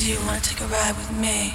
Do you wanna take a ride with me?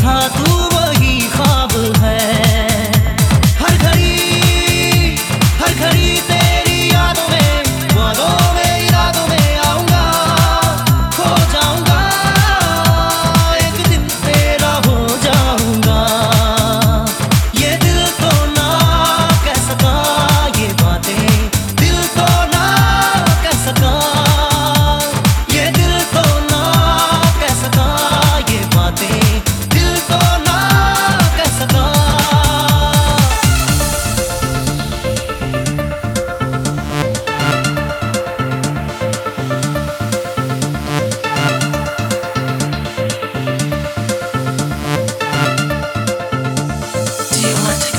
में you want to